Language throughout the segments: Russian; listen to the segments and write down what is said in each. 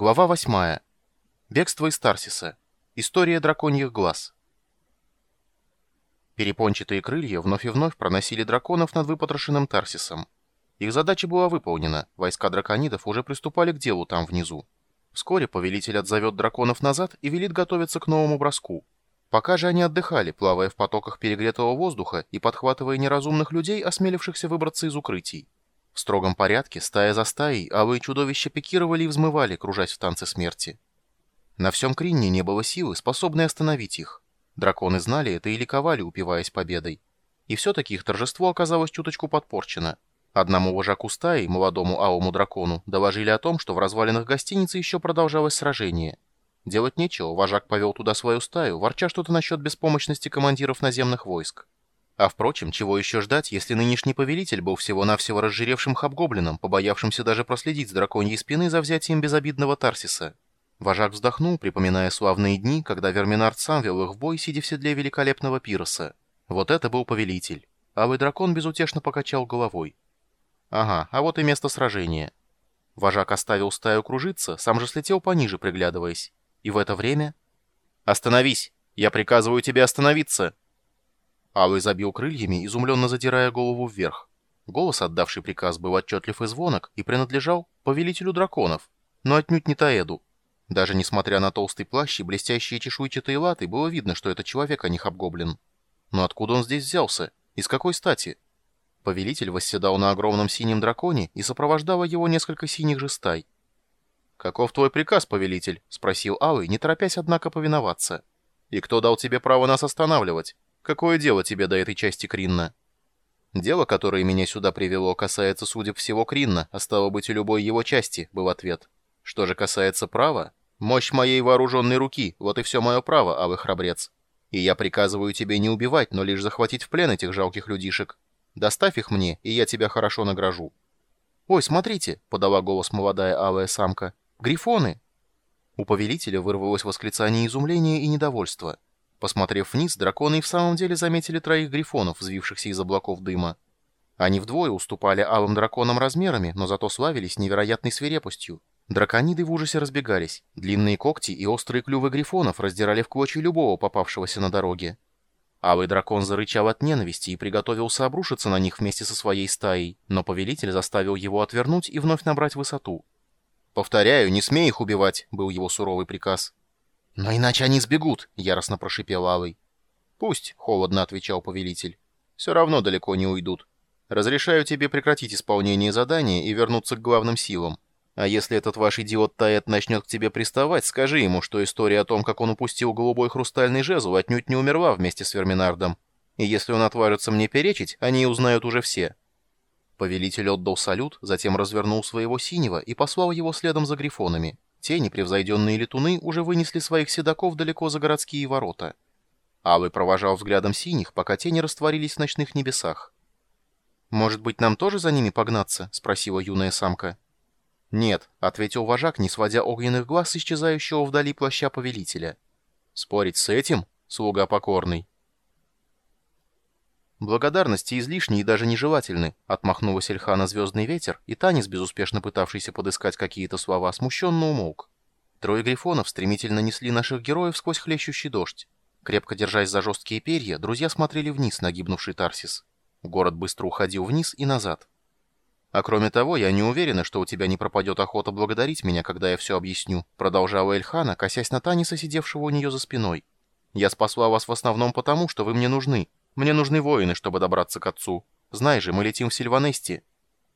Глава 8. Бегство из Тарсиса. История драконьих глаз. Перепончатые крылья вновь и вновь проносили драконов над выпотрошенным Тарсисом. Их задача была выполнена, войска драконидов уже приступали к делу там внизу. Вскоре повелитель отзовет драконов назад и велит готовиться к новому броску. Пока же они отдыхали, плавая в потоках перегретого воздуха и подхватывая неразумных людей, осмелившихся выбраться из укрытий. В строгом порядке, стая за стаей, алые чудовища пикировали и взмывали, кружась в танце смерти. На всем Кринне не было силы, способной остановить их. Драконы знали это и ликовали, упиваясь победой. И все-таки их торжество оказалось чуточку подпорчено. Одному вожаку стаи, молодому алому дракону, доложили о том, что в развалинах гостиницы еще продолжалось сражение. Делать нечего, вожак повел туда свою стаю, ворча что-то насчет беспомощности командиров наземных войск. А впрочем, чего еще ждать, если нынешний повелитель был всего-навсего разжиревшим хабгоблином, побоявшимся даже проследить с драконьей спины за взятием безобидного Тарсиса? Вожак вздохнул, припоминая славные дни, когда Верминард сам вел их в бой, сидя в седле великолепного пироса. Вот это был повелитель. Алый дракон безутешно покачал головой. Ага, а вот и место сражения. Вожак оставил стаю кружиться, сам же слетел пониже, приглядываясь. И в это время... «Остановись! Я приказываю тебе остановиться!» Алый забил крыльями, изумленно задирая голову вверх. Голос, отдавший приказ, был отчетлив и звонок и принадлежал повелителю драконов, но отнюдь не Таэду. Даже несмотря на толстый плащ и блестящие чешуйчатые латы, было видно, что это человек, а не хабгоблин. Но откуда он здесь взялся? И с какой стати? Повелитель восседал на огромном синем драконе и сопровождало его несколько синих же стай. «Каков твой приказ, повелитель?» — спросил Алый, не торопясь, однако, повиноваться. «И кто дал тебе право нас останавливать?» Какое дело тебе до этой части Кринна? Дело, которое меня сюда привело, касается судеб всего Кринна, а стало быть и любой его части, был ответ. Что же касается права? Мощь моей вооруженной руки, вот и все мое право, алый храбрец. И я приказываю тебе не убивать, но лишь захватить в плен этих жалких людишек. Доставь их мне, и я тебя хорошо награжу. «Ой, смотрите!» — подала голос молодая алая самка. «Грифоны!» У повелителя вырвалось восклицание изумления и недовольства. Посмотрев вниз, драконы и в самом деле заметили троих грифонов, взвившихся из облаков дыма. Они вдвое уступали алым драконам размерами, но зато славились невероятной свирепостью. Дракониды в ужасе разбегались. Длинные когти и острые клювы грифонов раздирали в клочья любого попавшегося на дороге. Алый дракон зарычал от ненависти и приготовился обрушиться на них вместе со своей стаей, но повелитель заставил его отвернуть и вновь набрать высоту. «Повторяю, не смей их убивать», — был его суровый приказ. «Но иначе они сбегут», — яростно прошипел Алый. «Пусть», — холодно отвечал повелитель. «Все равно далеко не уйдут. Разрешаю тебе прекратить исполнение задания и вернуться к главным силам. А если этот ваш идиот Таэт начнет к тебе приставать, скажи ему, что история о том, как он упустил голубой хрустальный жезл, отнюдь не умерла вместе с Верминардом. И если он отважится мне перечить, они узнают уже все». Повелитель отдал салют, затем развернул своего синего и послал его следом за грифонами. Те непревзойденные летуны уже вынесли своих седаков далеко за городские ворота. Алый провожал взглядом синих, пока те не растворились в ночных небесах. «Может быть, нам тоже за ними погнаться?» — спросила юная самка. «Нет», — ответил вожак, не сводя огненных глаз исчезающего вдали плаща повелителя. «Спорить с этим? Слуга покорный». «Благодарности излишни и даже нежелательны», — отмахнулась Эльхана «Звездный ветер», и Танис, безуспешно пытавшийся подыскать какие-то слова, смущенно умолк. Трое грифонов стремительно несли наших героев сквозь хлещущий дождь. Крепко держась за жесткие перья, друзья смотрели вниз на гибнувший Тарсис. Город быстро уходил вниз и назад. «А кроме того, я не уверена, что у тебя не пропадет охота благодарить меня, когда я все объясню», продолжала Эльхана, косясь на Таниса, сидевшего у нее за спиной. «Я спасла вас в основном потому, что вы мне нужны, мне нужны воины, чтобы добраться к отцу. Знай же, мы летим в Сильванести».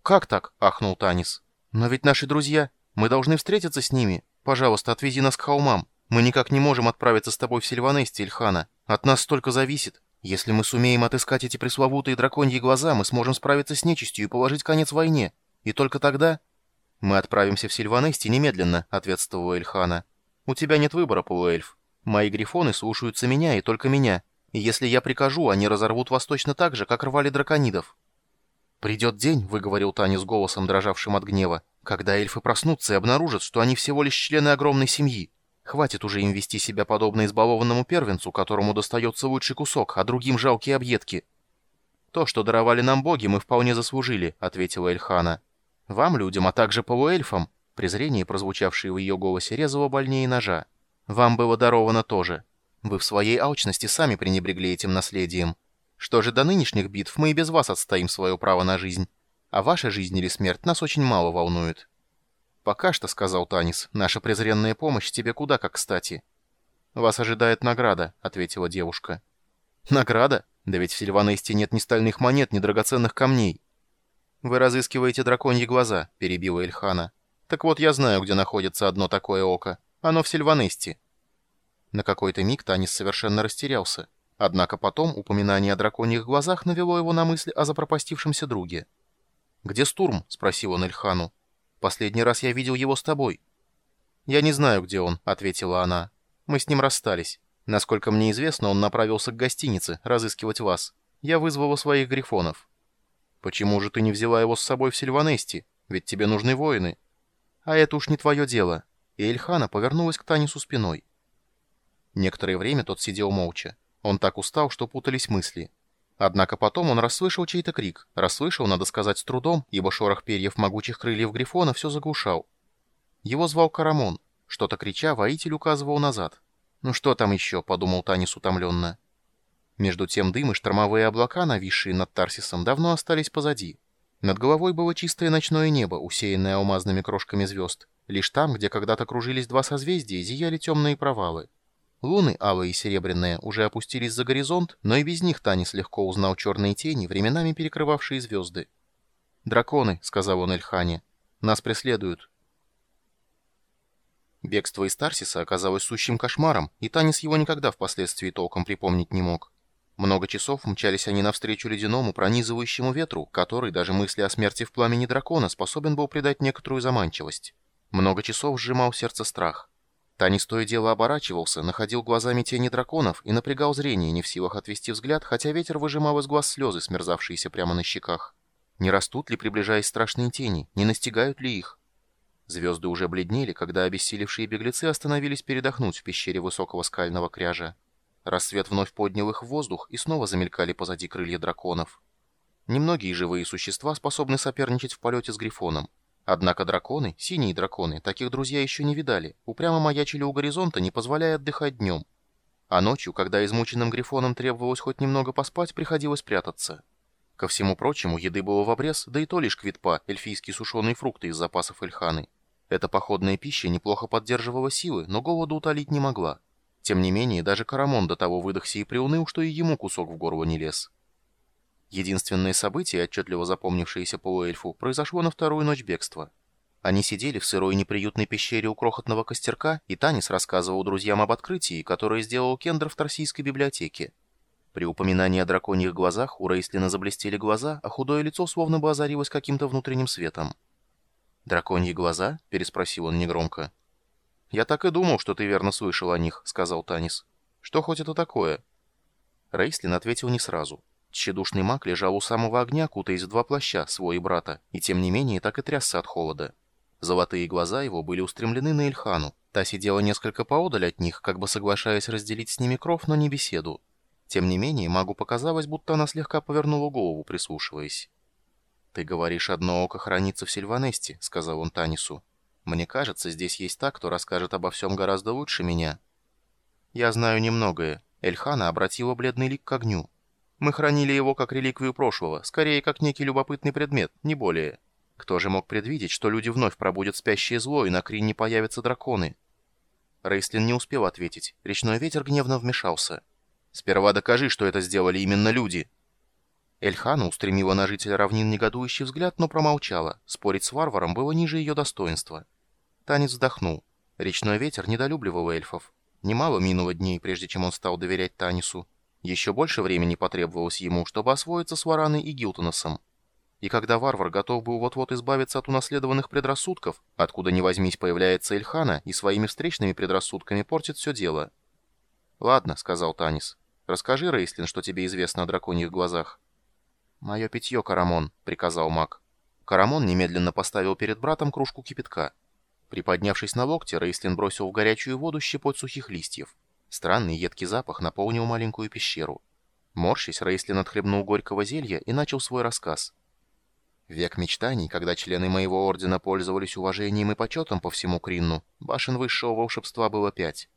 «Как так?» — ахнул Танис. «Но ведь наши друзья. Мы должны встретиться с ними. Пожалуйста, отвези нас к холмам. Мы никак не можем отправиться с тобой в Сильванести, Ильхана. От нас столько зависит. Если мы сумеем отыскать эти пресловутые драконьи глаза, мы сможем справиться с нечистью и положить конец войне. И только тогда...» «Мы отправимся в Сильванести немедленно», — ответствовала Ильхана. «У тебя нет выбора, полуэльф. Мои грифоны слушаются меня и только меня. Если я прикажу, они разорвут вас точно так же, как рвали драконидов. «Придет день», — выговорил Таня с голосом, дрожавшим от гнева, «когда эльфы проснутся и обнаружат, что они всего лишь члены огромной семьи. Хватит уже им вести себя подобно избалованному первенцу, которому достается лучший кусок, а другим жалкие объедки». «То, что даровали нам боги, мы вполне заслужили», — ответила Эльхана. «Вам, людям, а также полуэльфам. Презрение, прозвучавшее в ее голосе, резало больнее ножа. «Вам было даровано тоже. Вы в своей алчности сами пренебрегли этим наследием. Что же до нынешних битв, мы и без вас отстоим свое право на жизнь. А ваша жизнь или смерть нас очень мало волнует». «Пока что», — сказал Танис, — «наша презренная помощь тебе куда как кстати». «Вас ожидает награда», — ответила девушка. «Награда? Да ведь в Сильванесте нет ни стальных монет, ни драгоценных камней». «Вы разыскиваете драконьи глаза», — перебила Эльхана. «Так вот, я знаю, где находится одно такое око. Оно в Сильванесте». На какой-то миг Танис совершенно растерялся. Однако потом упоминание о драконьих глазах навело его на мысль о запропастившемся друге. «Где Стурм?» — спросил он Эльхану. «Последний раз я видел его с тобой». «Я не знаю, где он», — ответила она. «Мы с ним расстались. Насколько мне известно, он направился к гостинице, разыскивать вас. Я вызвала своих грифонов». «Почему же ты не взяла его с собой в Сильванести? Ведь тебе нужны воины». «А это уж не твое дело». И Эльхана повернулась к Танису спиной. Некоторое время тот сидел молча. Он так устал, что путались мысли. Однако потом он расслышал чей-то крик. Расслышал, надо сказать, с трудом, ибо шорох перьев могучих крыльев Грифона все заглушал. Его звал Карамон. Что-то крича, воитель указывал назад. «Ну что там еще?» — подумал Танис утомленно. Между тем дым и штормовые облака, нависшие над Тарсисом, давно остались позади. Над головой было чистое ночное небо, усеянное алмазными крошками звезд. Лишь там, где когда-то кружились два созвездия, зияли темные провалы. Луны, алые и серебряные, уже опустились за горизонт, но и без них Танис легко узнал черные тени, временами перекрывавшие звезды. «Драконы», — сказал он Эльхане, — «нас преследуют». Бегство из Тарсиса оказалось сущим кошмаром, и Танис его никогда впоследствии толком припомнить не мог. Много часов мчались они навстречу ледяному пронизывающему ветру, который даже мысли о смерти в пламени дракона способен был придать некоторую заманчивость. Много часов сжимал сердце страх. Танис то и дело оборачивался, находил глазами тени драконов и напрягал зрение, не в силах отвести взгляд, хотя ветер выжимал из глаз слезы, смерзавшиеся прямо на щеках. Не растут ли, приближаясь страшные тени? Не настигают ли их? Звезды уже бледнели, когда обессилевшие беглецы остановились передохнуть в пещере высокого скального кряжа. Рассвет вновь поднял их в воздух, и снова замелькали позади крылья драконов. Немногие живые существа способны соперничать в полете с Грифоном. Однако драконы, синие драконы, таких друзья еще не видали, упрямо маячили у горизонта, не позволяя отдыхать днем. А ночью, когда измученным грифоном требовалось хоть немного поспать, приходилось прятаться. Ко всему прочему, еды было в обрез, да и то лишь квитпа, эльфийские сушеные фрукты из запасов Эльханы. Эта походная пища неплохо поддерживала силы, но голоду утолить не могла. Тем не менее, даже Карамон до того выдохся и приуныл, что и ему кусок в горло не лез. Единственное событие, отчетливо запомнившееся полуэльфу, произошло на вторую ночь бегства. Они сидели в сырой неприютной пещере у крохотного костерка, и Танис рассказывал друзьям об открытии, которое сделал Кендер в Торсийской библиотеке. При упоминании о драконьих глазах у Рейслина заблестели глаза, а худое лицо словно бы озарилось каким-то внутренним светом. «Драконьи глаза?» — переспросил он негромко. «Я так и думал, что ты верно слышал о них», — сказал Танис. «Что хоть это такое?» Рейслин ответил не сразу. Тщедушный маг лежал у самого огня, кутаясь в два плаща, свой и брата, и тем не менее так и трясся от холода. Золотые глаза его были устремлены на Эльхану. Та сидела несколько поодаль от них, как бы соглашаясь разделить с ними кров, но не беседу. Тем не менее, магу показалось, будто она слегка повернула голову, прислушиваясь. «Ты говоришь, одно око хранится в Сильванесте», — сказал он Танису. «Мне кажется, здесь есть та, кто расскажет обо всем гораздо лучше меня». «Я знаю немногое». Эльхана обратила бледный лик к огню. Мы хранили его как реликвию прошлого, скорее как некий любопытный предмет, не более. Кто же мог предвидеть, что люди вновь пробудят спящее зло, и на Крине появятся драконы? Рейслин не успел ответить. Речной ветер гневно вмешался. «Сперва докажи, что это сделали именно люди!» Эльхана устремила на жителя равнин негодующий взгляд, но промолчала. Спорить с варваром было ниже ее достоинства. Танец вздохнул. Речной ветер недолюбливал эльфов. Немало минуло дней, прежде чем он стал доверять Танису. Еще больше времени потребовалось ему, чтобы освоиться с Вараной и Гилтоносом. И когда варвар готов был вот-вот избавиться от унаследованных предрассудков, откуда ни возьмись появляется Эльхана и своими встречными предрассудками портит все дело. «Ладно», — сказал Танис. «Расскажи, Рейслин, что тебе известно о драконьих глазах». «Мое питье, Карамон», — приказал маг. Карамон немедленно поставил перед братом кружку кипятка. Приподнявшись на локте, Рейслин бросил в горячую воду щепоть сухих листьев. Странный едкий запах наполнил маленькую пещеру. Морщись, Рейслин отхлебнул горького зелья и начал свой рассказ. век мечтаний, когда члены моего ордена пользовались уважением и почетом по всему Кринну, башен высшего волшебства было пять.